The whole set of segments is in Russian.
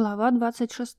Глава 26.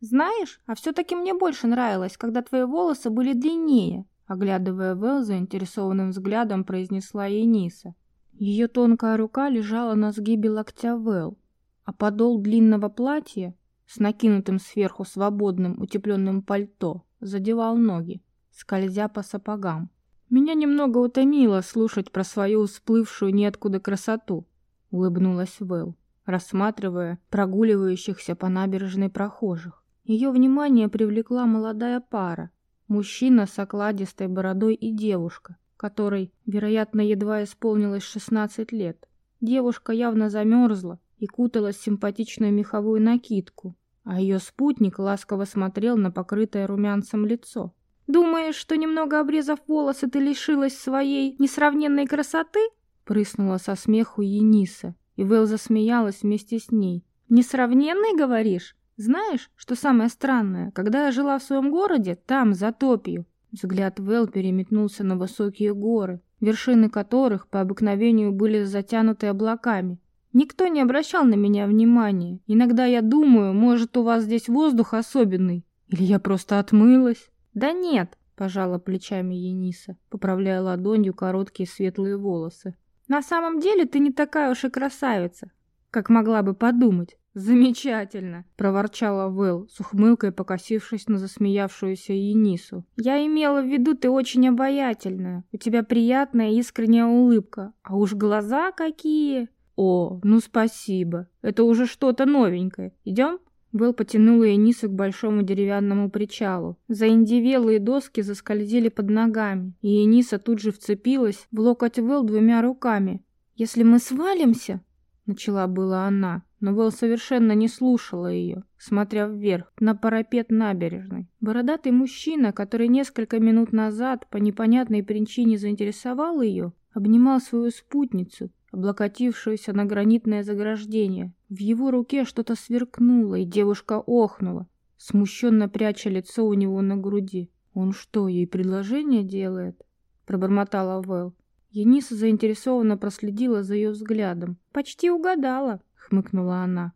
«Знаешь, а все-таки мне больше нравилось, когда твои волосы были длиннее», оглядывая Вэл заинтересованным взглядом, произнесла Ениса. Ее тонкая рука лежала на сгибе локтя Вэл, а подол длинного платья с накинутым сверху свободным утепленным пальто задевал ноги, скользя по сапогам. Меня немного утомило слушать про свою всплывшую ниоткуда красоту, улыбнулась Вэл рассматривая прогуливающихся по набережной прохожих. Ее внимание привлекла молодая пара, мужчина с окладистой бородой и девушка, которой, вероятно, едва исполнилось 16 лет. Девушка явно замерзла и куталась в симпатичную меховую накидку, а ее спутник ласково смотрел на покрытое румянцем лицо. «Думаешь, что немного обрезав волосы, ты лишилась своей несравненной красоты?» прыснула со смеху Ениса, и Вэл засмеялась вместе с ней. «Несравненный, говоришь? Знаешь, что самое странное? Когда я жила в своем городе, там, за топью...» Взгляд Вэл переметнулся на высокие горы, вершины которых по обыкновению были затянуты облаками. Никто не обращал на меня внимания. Иногда я думаю, может, у вас здесь воздух особенный. Или я просто отмылась? Да нет, пожала плечами Ениса, поправляя ладонью короткие светлые волосы. На самом деле ты не такая уж и красавица, как могла бы подумать. Замечательно, проворчала Вэл, с ухмылкой покосившись на засмеявшуюся Енису. Я имела в виду, ты очень обаятельная. У тебя приятная искренняя улыбка. А уж глаза какие! О, ну спасибо. Это уже что-то новенькое. Идем? Вэл потянула Эниса к большому деревянному причалу. Заиндевелые доски заскользили под ногами, и Эниса тут же вцепилась в локоть Вэл двумя руками. «Если мы свалимся...» — начала была она, но Вэл совершенно не слушала ее, смотря вверх, на парапет набережной. Бородатый мужчина, который несколько минут назад по непонятной причине заинтересовал ее, обнимал свою спутницу, облокотившуюся на гранитное заграждение. В его руке что-то сверкнуло, и девушка охнула, смущенно пряча лицо у него на груди. «Он что, ей предложение делает?» — пробормотала Вэл. Ениса заинтересованно проследила за ее взглядом. «Почти угадала», — хмыкнула она.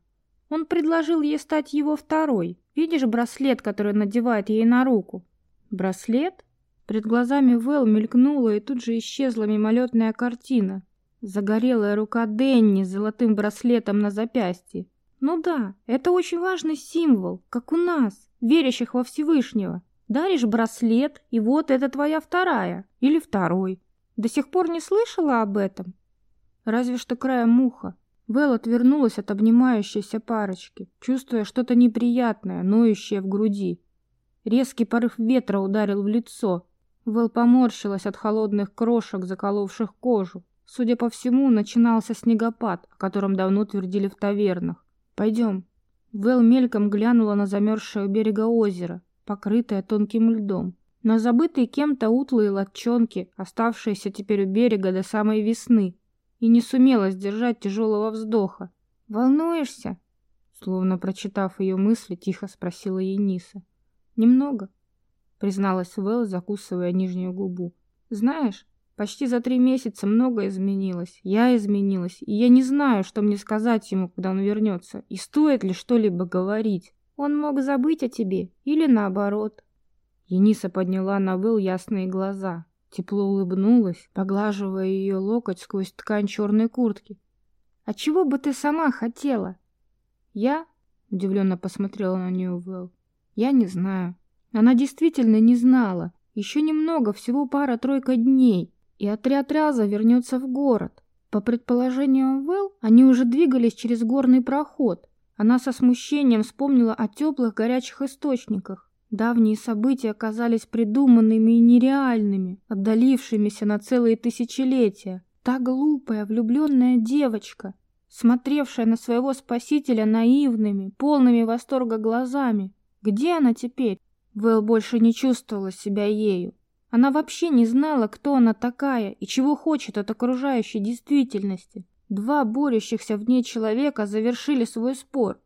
«Он предложил ей стать его второй. Видишь браслет, который надевает ей на руку?» «Браслет?» Перед глазами Вэл мелькнула и тут же исчезла мимолетная картина. Загорелая рука Денни с золотым браслетом на запястье. Ну да, это очень важный символ, как у нас, верящих во Всевышнего. Даришь браслет, и вот это твоя вторая или второй. До сих пор не слышала об этом? Разве что краем муха. Вэл отвернулась от обнимающейся парочки, чувствуя что-то неприятное, ноющее в груди. Резкий порыв ветра ударил в лицо. Вэл поморщилась от холодных крошек, заколовших кожу. Судя по всему, начинался снегопад, о котором давно твердили в тавернах. «Пойдем». Вэл мельком глянула на замерзшее берега озеро, покрытое тонким льдом. На забытые кем-то утлые лодчонки, оставшиеся теперь у берега до самой весны, и не сумела сдержать тяжелого вздоха. «Волнуешься?» Словно прочитав ее мысли, тихо спросила Ениса. «Немного», призналась Вэл, закусывая нижнюю губу. «Знаешь, Почти за три месяца многое изменилось. Я изменилась, и я не знаю, что мне сказать ему, когда он вернется, и стоит ли что-либо говорить. Он мог забыть о тебе, или наоборот. Ениса подняла на Вэл ясные глаза, тепло улыбнулась, поглаживая ее локоть сквозь ткань черной куртки. «А чего бы ты сама хотела?» «Я?» — удивленно посмотрела на нее Вэл. «Я не знаю». Она действительно не знала. Еще немного, всего пара-тройка дней, и отряд Ряза вернется в город. По предположениям Вэл, они уже двигались через горный проход. Она со смущением вспомнила о теплых горячих источниках. Давние события оказались придуманными и нереальными, отдалившимися на целые тысячелетия. Та глупая, влюбленная девочка, смотревшая на своего спасителя наивными, полными восторга глазами. Где она теперь? Вэл больше не чувствовала себя ею. Она вообще не знала, кто она такая и чего хочет от окружающей действительности. Два борющихся в ней человека завершили свой спор,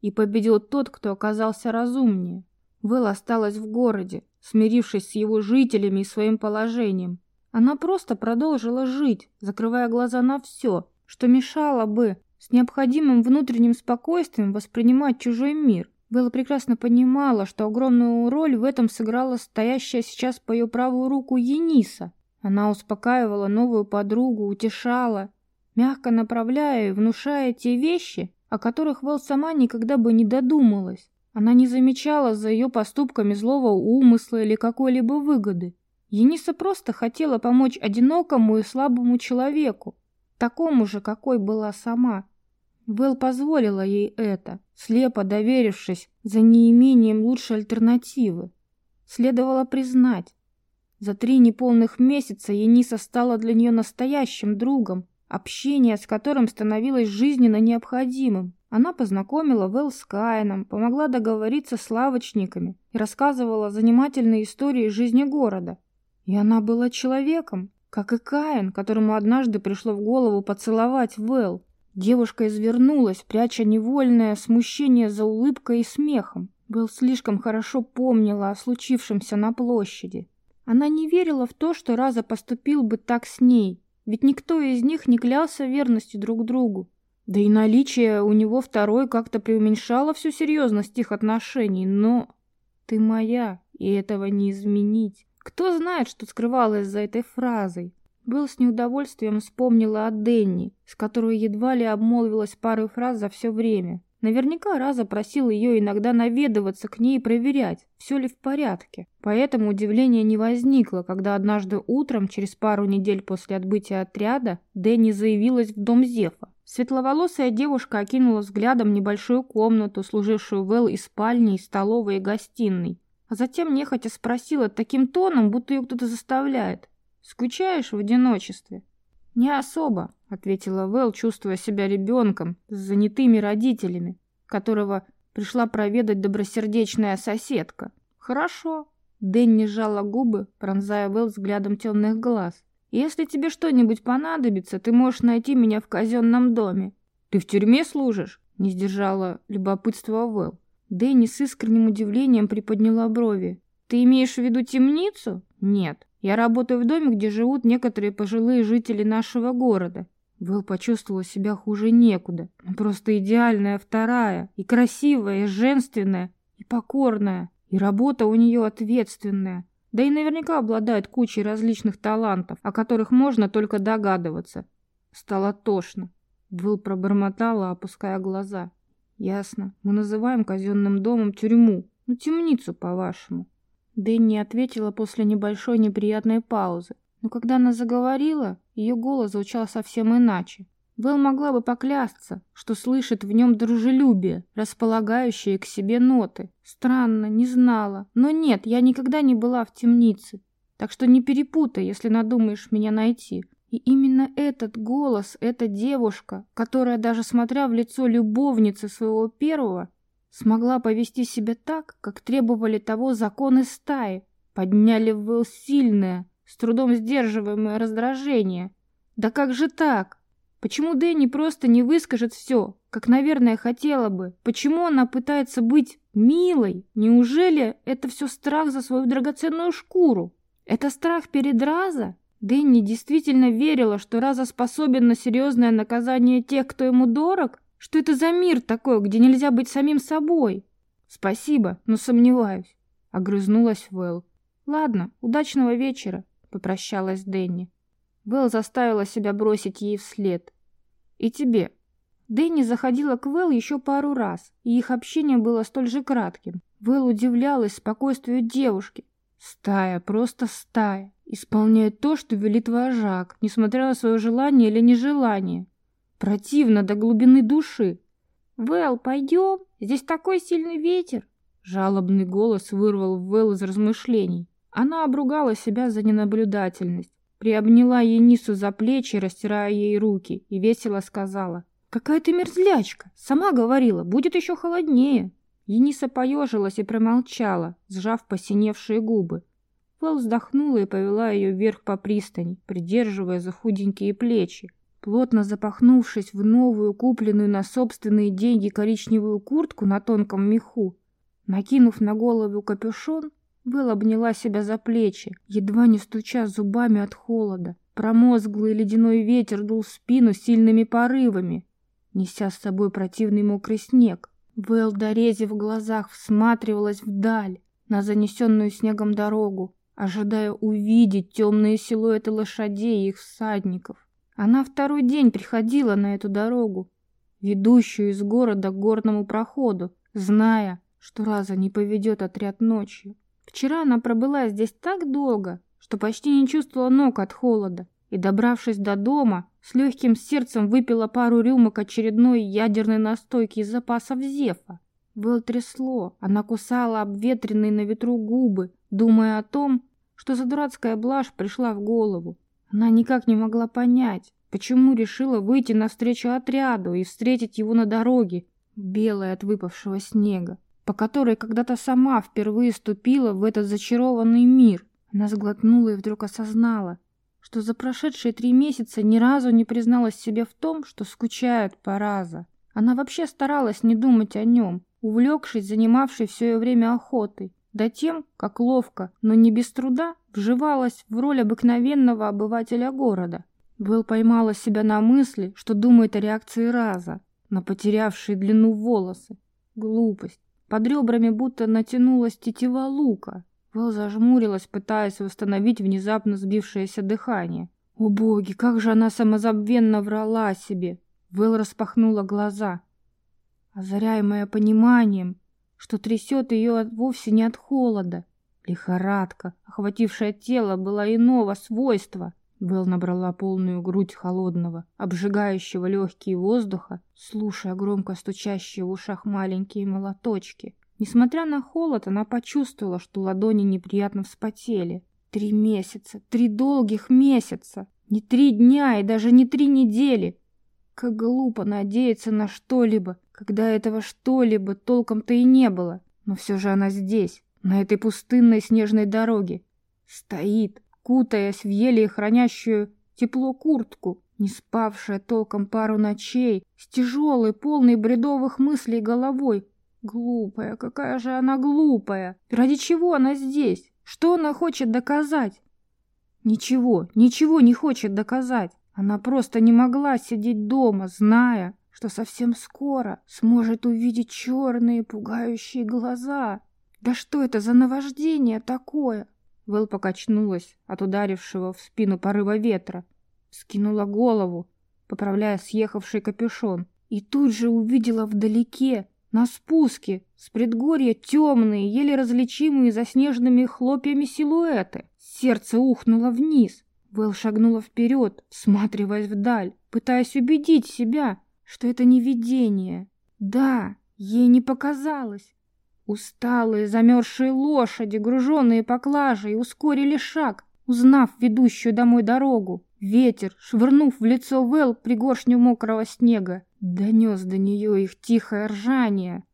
и победил тот, кто оказался разумнее. Вэл осталась в городе, смирившись с его жителями и своим положением. Она просто продолжила жить, закрывая глаза на все, что мешало бы с необходимым внутренним спокойствием воспринимать чужой мир. Белла прекрасно понимала, что огромную роль в этом сыграла стоящая сейчас по ее правую руку Ениса. Она успокаивала новую подругу, утешала, мягко направляя и внушая те вещи, о которых Вэл сама никогда бы не додумалась. Она не замечала за ее поступками злого умысла или какой-либо выгоды. Ениса просто хотела помочь одинокому и слабому человеку, такому же, какой была сама. Вэл позволила ей это, слепо доверившись за неимением лучшей альтернативы. Следовало признать, за три неполных месяца Ениса стала для нее настоящим другом, общение с которым становилось жизненно необходимым. Она познакомила Вэл с Каином, помогла договориться с лавочниками и рассказывала занимательные истории жизни города. И она была человеком, как и Каин, которому однажды пришло в голову поцеловать Вэл. Девушка извернулась, пряча невольное смущение за улыбкой и смехом. Вэл слишком хорошо помнила о случившемся на площади. Она не верила в то, что Раза поступил бы так с ней, ведь никто из них не клялся верностью друг другу. Да и наличие у него второй как-то преуменьшало всю серьезность их отношений, но... Ты моя, и этого не изменить. Кто знает, что скрывалось за этой фразой? Был с неудовольствием вспомнила о Денни, с которой едва ли обмолвилась парой фраз за все время. Наверняка Раза просил ее иногда наведываться к ней и проверять, все ли в порядке. Поэтому удивления не возникло, когда однажды утром, через пару недель после отбытия отряда, Дэнни заявилась в дом Зефа. Светловолосая девушка окинула взглядом небольшую комнату, служившую Вэл и спальней, и столовой и гостиной а затем нехотя спросила таким тоном, будто ее кто-то заставляет. «Скучаешь в одиночестве?» «Не особо», — ответила Вэл, чувствуя себя ребенком с занятыми родителями, которого пришла проведать добросердечная соседка. «Хорошо». Дэнни сжала губы, пронзая Вэл взглядом темных глаз. «Если тебе что-нибудь понадобится, ты можешь найти меня в казенном доме». «Ты в тюрьме служишь?» — не сдержала любопытство Вэл. Дэнни с искренним удивлением приподняла брови. «Ты имеешь в виду темницу?» «Нет. Я работаю в доме, где живут некоторые пожилые жители нашего города». Вэл почувствовала себя хуже некуда. Просто идеальная вторая. И красивая, и женственная, и покорная. И работа у нее ответственная. Да и наверняка обладает кучей различных талантов, о которых можно только догадываться. Стало тошно. Вэл пробормотала, опуская глаза. Ясно. Мы называем казенным домом тюрьму. Ну, темницу, по-вашему. Дэнни ответила после небольшой неприятной паузы. Но когда она заговорила, ее голос звучал совсем иначе. Вэл могла бы поклясться, что слышит в нем дружелюбие, располагающее к себе ноты. Странно, не знала. Но нет, я никогда не была в темнице. Так что не перепутай, если надумаешь меня найти. И именно этот голос, эта девушка, которая даже смотря в лицо любовницы своего первого, смогла повести себя так, как требовали того законы стаи, подняли в Вэл сильное, с трудом сдерживаемое раздражение. Да как же так? Почему Дэнни просто не выскажет все, как, наверное, хотела бы? Почему она пытается быть милой? Неужели это все страх за свою драгоценную шкуру? Это страх перед Раза? Дэнни действительно верила, что Раза способен на серьезное наказание тех, кто ему дорог? Что это за мир такой, где нельзя быть самим собой? Спасибо, но сомневаюсь. Огрызнулась Вэл. Ладно, удачного вечера, попрощалась Дэнни. Вэл заставила себя бросить ей вслед. И тебе. Дэнни заходила к Вэл еще пару раз, и их общение было столь же кратким. Вэл удивлялась спокойствию девушки. Стая, просто стая исполняет то, что велит вожак, несмотря на свое желание или нежелание. Противно до глубины души. «Вэл, пойдем? Здесь такой сильный ветер!» Жалобный голос вырвал Вэл из размышлений. Она обругала себя за ненаблюдательность, приобняла Енису за плечи, растирая ей руки, и весело сказала. «Какая ты мерзлячка! Сама говорила, будет еще холоднее!» Ениса поежилась и промолчала, сжав посиневшие губы. Вэл вздохнула и повела ее вверх по пристани, придерживая за худенькие плечи. Плотно запахнувшись в новую, купленную на собственные деньги коричневую куртку на тонком меху, накинув на голову капюшон, Вэл обняла себя за плечи, едва не стуча зубами от холода. Промозглый ледяной ветер дул в спину сильными порывами. неся с собой противный мокрый снег. Вэл, дорезив глазах, всматривалась вдаль, на занесенную снегом дорогу, ожидая увидеть темные силуэты лошадей и их всадников. Она второй день приходила на эту дорогу, ведущую из города к горному проходу, зная, что раза не поведет отряд ночью. Вчера она пробыла здесь так долго, что почти не чувствовала ног от холода, и, добравшись до дома, с легким сердцем выпила пару рюмок очередной ядерной настойки из запасов Зефа. Вэл трясло, она кусала обветренные на ветру губы, думая о том, что за дурацкая блажь пришла в голову. Она никак не могла понять, почему решила выйти навстречу отряду и встретить его на дороге, белой от выпавшего снега, по которой когда-то сама впервые ступила в этот зачарованный мир. Она сглотнула и вдруг осознала, что за прошедшие три месяца ни разу не призналась себе в том, что скучает по Раза. Она вообще старалась не думать о нем, увлекшись занимавшей все ее время охотой, да тем, как ловко, но не без труда, вживалась в роль обыкновенного обывателя города. Вэл поймала себя на мысли, что думает о реакции Раза, на потерявшие длину волосы. Глупость. Под ребрами будто натянулась тетива лука. Вэл зажмурилась, пытаясь восстановить внезапно сбившееся дыхание. О боги, как же она самозабвенно врала себе! Вэл распахнула глаза, озаряемая пониманием, что трясет ее вовсе не от холода. Лихорадка, охватившая тело, была иного свойства. Вэл набрала полную грудь холодного, обжигающего легкие воздуха, слушая громко стучащие в ушах маленькие молоточки. Несмотря на холод, она почувствовала, что ладони неприятно вспотели. Три месяца, три долгих месяца, не три дня и даже не три недели. Как глупо надеяться на что-либо, когда этого что-либо толком-то и не было. Но все же она здесь, на этой пустынной снежной дороге. Стоит, кутаясь в еле хранящую тепло куртку, не спавшая толком пару ночей, с тяжелой, полной бредовых мыслей головой. Глупая, какая же она глупая! Ради чего она здесь? Что она хочет доказать? Ничего, ничего не хочет доказать. Она просто не могла сидеть дома, зная, что совсем скоро сможет увидеть черные пугающие глаза. Да что это за наваждение такое? Вэл покачнулась от ударившего в спину порыва ветра, скинула голову, поправляя съехавший капюшон, и тут же увидела вдалеке, на спуске, с предгорья темные, еле различимые за снежными хлопьями силуэты. Сердце ухнуло вниз. Вэл шагнула вперед, всматриваясь вдаль, пытаясь убедить себя, что это не видение. Да, ей не показалось. Усталые, замерзшие лошади, груженные поклажей, ускорили шаг, узнав ведущую домой дорогу. Ветер, швырнув в лицо Вэл пригоршню мокрого снега, донес до нее их тихое ржание.